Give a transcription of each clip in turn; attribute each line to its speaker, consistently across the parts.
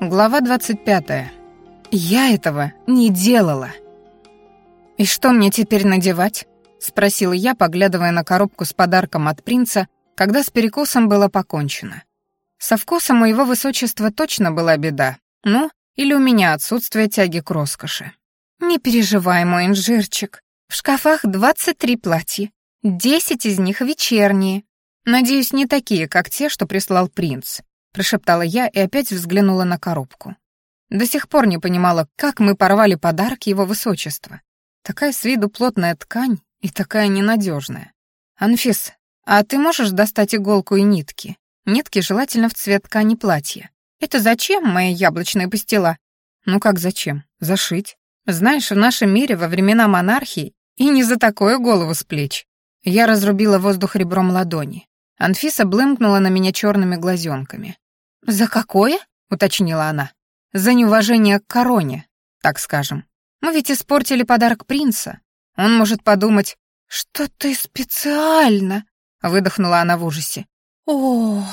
Speaker 1: Глава 25. Я этого не делала. «И что мне теперь надевать?» — спросила я, поглядывая на коробку с подарком от принца, когда с перекусом было покончено. Со вкусом у его высочества точно была беда. Ну, или у меня отсутствие тяги к роскоши. «Не переживай, мой инжирчик. В шкафах 23 платья. 10 из них вечерние. Надеюсь, не такие, как те, что прислал принц прошептала я и опять взглянула на коробку. До сих пор не понимала, как мы порвали подарок его высочества. Такая с виду плотная ткань и такая ненадежная. Анфис, а ты можешь достать иголку и нитки? Нитки желательно в цвет ткани платья. Это зачем, моя яблочная пастила? Ну как зачем? Зашить. Знаешь, в нашем мире во времена монархии и не за такое голову с плеч. Я разрубила воздух ребром ладони. Анфиса блымкнула на меня черными глазенками. «За какое?» — уточнила она. «За неуважение к короне, так скажем. Мы ведь испортили подарок принца. Он может подумать, что ты специально...» — выдохнула она в ужасе. «О,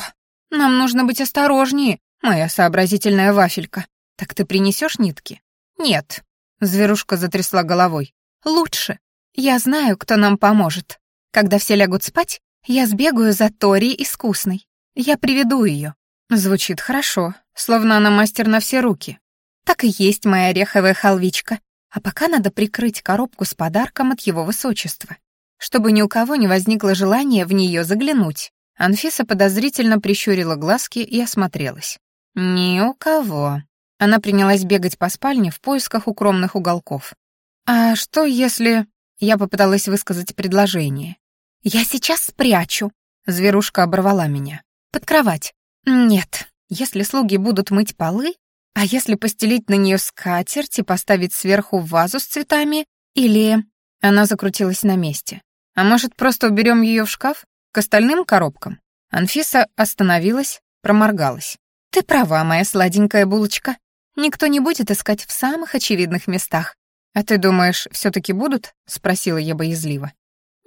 Speaker 1: нам нужно быть осторожнее, моя сообразительная вафелька. Так ты принесешь нитки?» «Нет», — зверушка затрясла головой. «Лучше. Я знаю, кто нам поможет. Когда все лягут спать, я сбегаю за Тори искусной. Я приведу ее. Звучит хорошо, словно она мастер на все руки. Так и есть моя ореховая халвичка. А пока надо прикрыть коробку с подарком от его высочества, чтобы ни у кого не возникло желания в нее заглянуть. Анфиса подозрительно прищурила глазки и осмотрелась. «Ни у кого». Она принялась бегать по спальне в поисках укромных уголков. «А что если...» Я попыталась высказать предложение. «Я сейчас спрячу», — зверушка оборвала меня. «Под кровать. Нет, если слуги будут мыть полы, а если постелить на нее скатерть и поставить сверху вазу с цветами, или... Она закрутилась на месте. А может, просто уберем ее в шкаф? К остальным коробкам? Анфиса остановилась, проморгалась. Ты права, моя сладенькая булочка. Никто не будет искать в самых очевидных местах. А ты думаешь, все таки будут? Спросила я боязливо.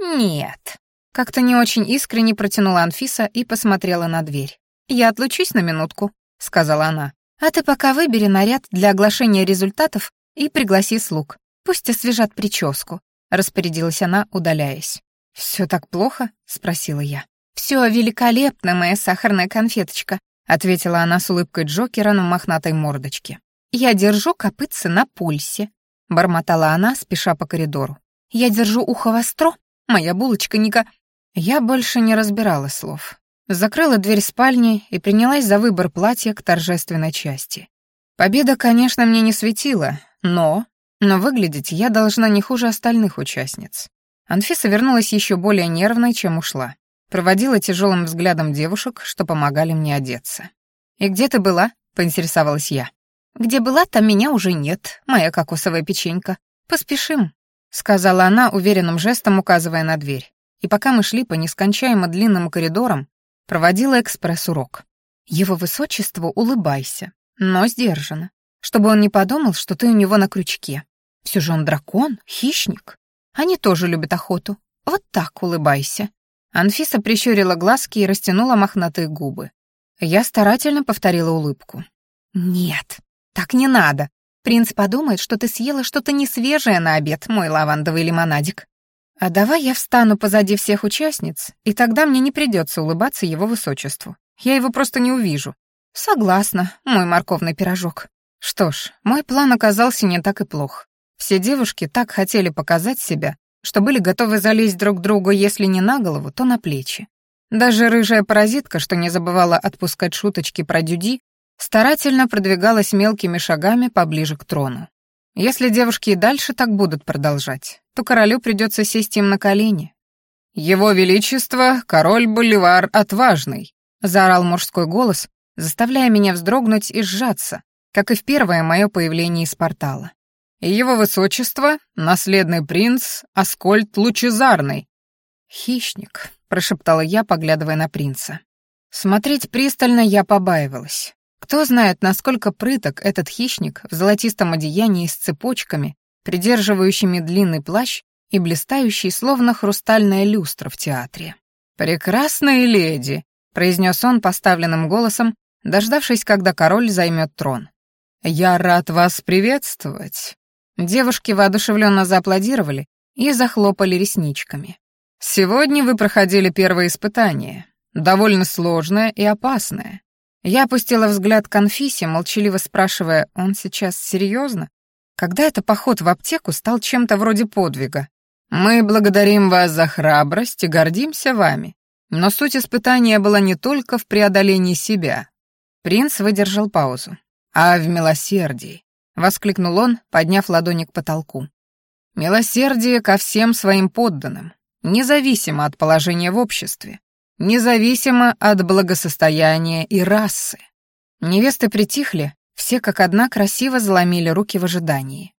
Speaker 1: Нет. Как-то не очень искренне протянула Анфиса и посмотрела на дверь. «Я отлучусь на минутку», — сказала она. «А ты пока выбери наряд для оглашения результатов и пригласи слуг. Пусть освежат прическу», — распорядилась она, удаляясь. «Все так плохо?» — спросила я. «Все великолепно, моя сахарная конфеточка», — ответила она с улыбкой Джокера на мохнатой мордочке. «Я держу копытцы на пульсе», — бормотала она, спеша по коридору. «Я держу ухо востро, моя булочка Ника...» Я больше не разбирала слов закрыла дверь спальни и принялась за выбор платья к торжественной части. Победа, конечно, мне не светила, но... Но выглядеть я должна не хуже остальных участниц. Анфиса вернулась еще более нервной, чем ушла. Проводила тяжелым взглядом девушек, что помогали мне одеться. «И где ты была?» — поинтересовалась я. «Где была, там меня уже нет, моя кокосовая печенька. Поспешим», — сказала она уверенным жестом, указывая на дверь. И пока мы шли по нескончаемо длинным коридорам, Проводила экспресс-урок. Его высочеству улыбайся, но сдержанно, чтобы он не подумал, что ты у него на крючке. Все же он дракон, хищник. Они тоже любят охоту. Вот так улыбайся. Анфиса прищурила глазки и растянула мохнатые губы. Я старательно повторила улыбку. «Нет, так не надо. Принц подумает, что ты съела что-то несвежее на обед, мой лавандовый лимонадик. А давай я встану позади всех участниц, и тогда мне не придется улыбаться его высочеству. Я его просто не увижу. Согласна, мой морковный пирожок. Что ж, мой план оказался не так и плох. Все девушки так хотели показать себя, что были готовы залезть друг другу, если не на голову, то на плечи. Даже рыжая паразитка, что не забывала отпускать шуточки про Дюди, старательно продвигалась мелкими шагами поближе к трону. Если девушки и дальше так будут продолжать, то королю придется сесть им на колени. «Его Величество, король Боливар Отважный», — заорал мужской голос, заставляя меня вздрогнуть и сжаться, как и в первое мое появление из портала. «Его Высочество, наследный принц Аскольд Лучезарный». «Хищник», — прошептала я, поглядывая на принца. Смотреть пристально я побаивалась. Кто знает, насколько прыток этот хищник в золотистом одеянии с цепочками, придерживающими длинный плащ и блистающий, словно хрустальная люстра в театре. «Прекрасные леди», — произнес он поставленным голосом, дождавшись, когда король займет трон. «Я рад вас приветствовать». Девушки воодушевленно зааплодировали и захлопали ресничками. «Сегодня вы проходили первое испытание, довольно сложное и опасное. Я опустила взгляд к Анфисе, молчаливо спрашивая, он сейчас серьезно? Когда это поход в аптеку стал чем-то вроде подвига? Мы благодарим вас за храбрость и гордимся вами. Но суть испытания была не только в преодолении себя. Принц выдержал паузу. А в милосердии, воскликнул он, подняв ладони к потолку. Милосердие ко всем своим подданным, независимо от положения в обществе независимо от благосостояния и расы. Невесты притихли, все как одна красиво заломили руки в ожидании.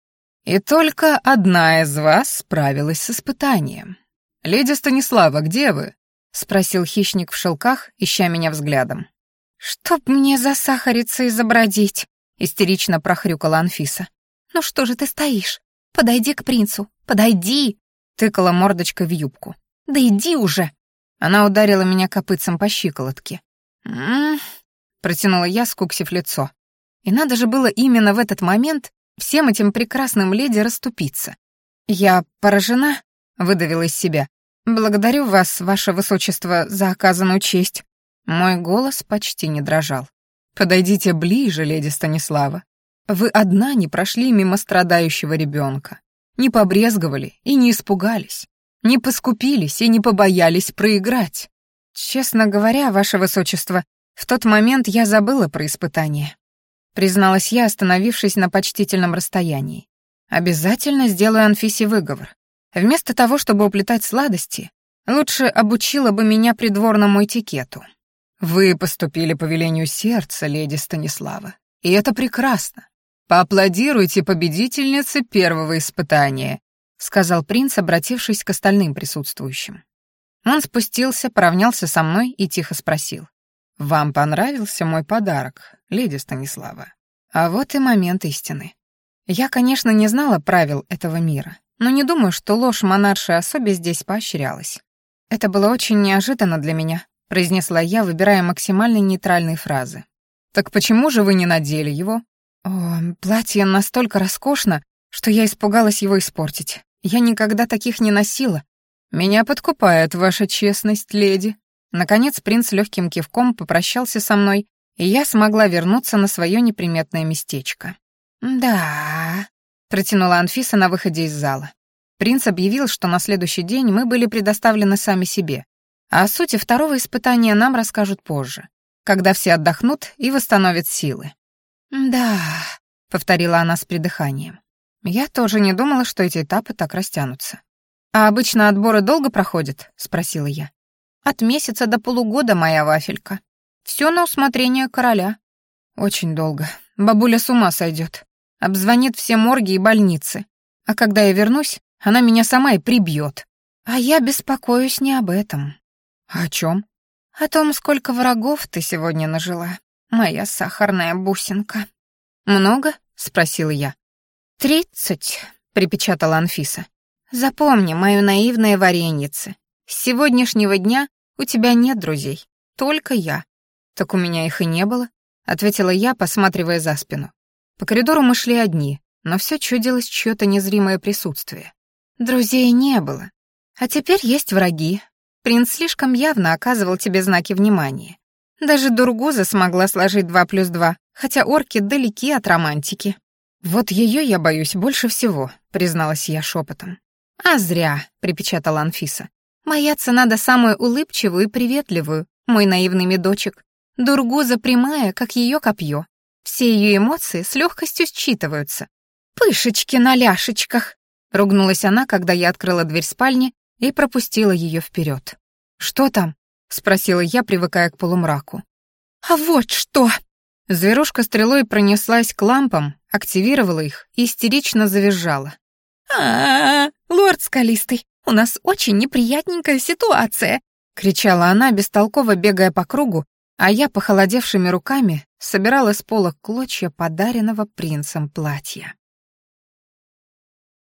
Speaker 1: И только одна из вас справилась с испытанием. «Леди Станислава, где вы?» — спросил хищник в шелках, ища меня взглядом. «Чтоб мне засахариться и забродить», — истерично прохрюкала Анфиса. «Ну что же ты стоишь? Подойди к принцу, подойди!» — тыкала мордочкой в юбку. «Да иди уже!» Она ударила меня копытцем по щиколотке. «М-м-м», протянула я, скуксив лицо. И надо же было именно в этот момент всем этим прекрасным леди расступиться. «Я поражена», — выдавила из себя. «Благодарю вас, ваше высочество, за оказанную честь». Мой голос почти не дрожал. «Подойдите ближе, леди Станислава. Вы одна не прошли мимо страдающего ребенка, не побрезговали и не испугались. Не поскупились и не побоялись проиграть. Честно говоря, ваше высочество, в тот момент я забыла про испытание. Призналась я, остановившись на почтительном расстоянии. Обязательно сделаю Анфисе выговор. Вместо того, чтобы уплетать сладости, лучше обучила бы меня придворному этикету. Вы поступили по велению сердца, леди Станислава, и это прекрасно. Поаплодируйте победительнице первого испытания сказал принц, обратившись к остальным присутствующим. Он спустился, поравнялся со мной и тихо спросил. «Вам понравился мой подарок, леди Станислава?» А вот и момент истины. Я, конечно, не знала правил этого мира, но не думаю, что ложь монаршей особе здесь поощрялась. Это было очень неожиданно для меня, произнесла я, выбирая максимально нейтральные фразы. «Так почему же вы не надели его?» «О, платье настолько роскошно, что я испугалась его испортить. Я никогда таких не носила. Меня подкупает ваша честность, леди. Наконец принц легким кивком попрощался со мной, и я смогла вернуться на свое неприметное местечко. «Да», — протянула Анфиса на выходе из зала. Принц объявил, что на следующий день мы были предоставлены сами себе, а о сути второго испытания нам расскажут позже, когда все отдохнут и восстановят силы. «Да», — повторила она с придыханием. Я тоже не думала, что эти этапы так растянутся. «А обычно отборы долго проходят?» — спросила я. «От месяца до полугода, моя вафелька. Все на усмотрение короля». «Очень долго. Бабуля с ума сойдет. Обзвонит все морги и больницы. А когда я вернусь, она меня сама и прибьет. А я беспокоюсь не об этом». «А «О чем?» «О том, сколько врагов ты сегодня нажила, моя сахарная бусинка». «Много?» — спросила я. «Тридцать», — припечатала Анфиса. «Запомни, мою наивное варенице, с сегодняшнего дня у тебя нет друзей, только я». «Так у меня их и не было», — ответила я, посматривая за спину. По коридору мы шли одни, но все чудилось чье-то незримое присутствие. Друзей не было. А теперь есть враги. Принц слишком явно оказывал тебе знаки внимания. Даже Дургуза смогла сложить два плюс два, хотя орки далеки от романтики. «Вот ее я боюсь больше всего», — призналась я шепотом. «А зря», — припечатала Анфиса. «Бояться надо самую улыбчивую и приветливую, мой наивный медочек. Дургуза прямая, как ее копье. Все ее эмоции с легкостью считываются. «Пышечки на ляшечках!» — ругнулась она, когда я открыла дверь спальни и пропустила ее вперед. «Что там?» — спросила я, привыкая к полумраку. «А вот что!» Зверушка стрелой пронеслась к лампам, активировала их и истерично завизжала. а, -а, -а лорд Скалистый, у нас очень неприятненькая ситуация!» — кричала она, бестолково бегая по кругу, а я, похолодевшими руками, собирала с пола клочья подаренного принцем платья.